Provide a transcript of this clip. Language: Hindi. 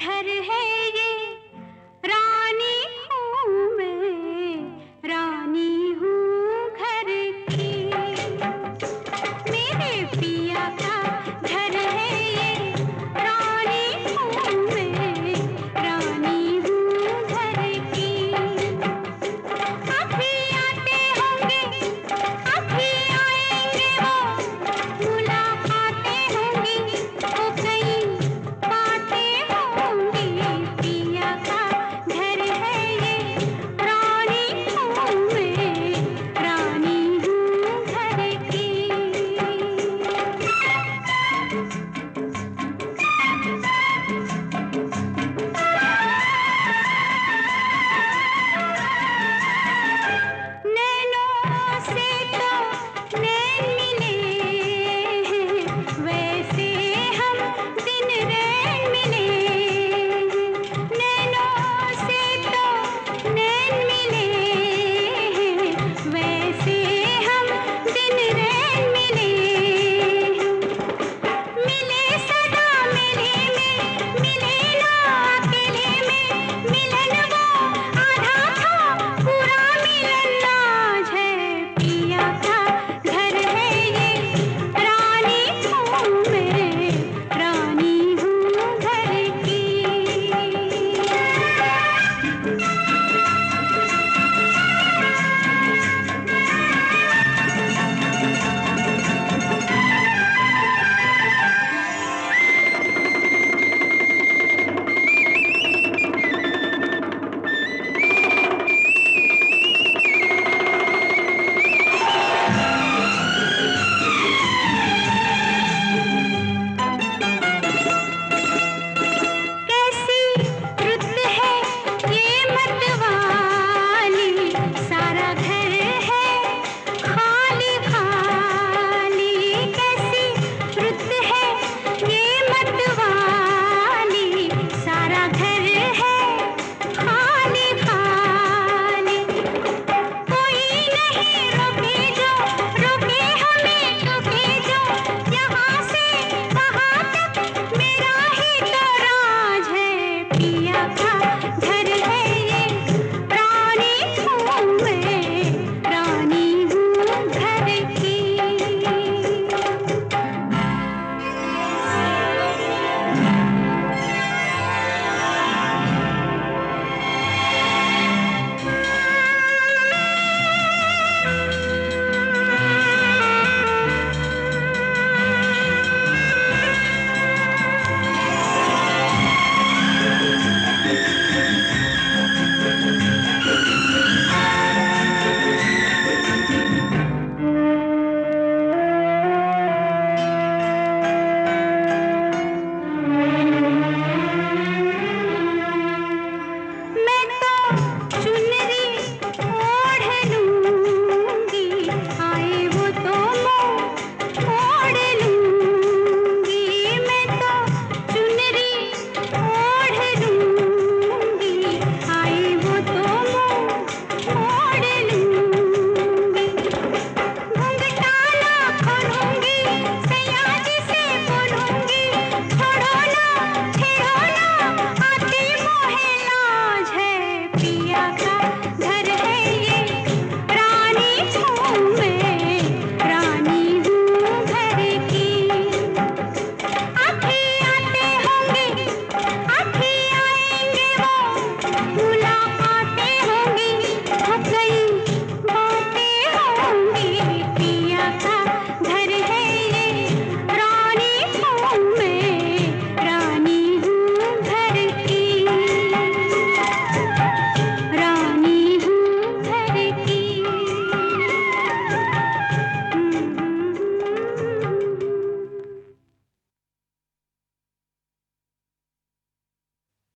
घर है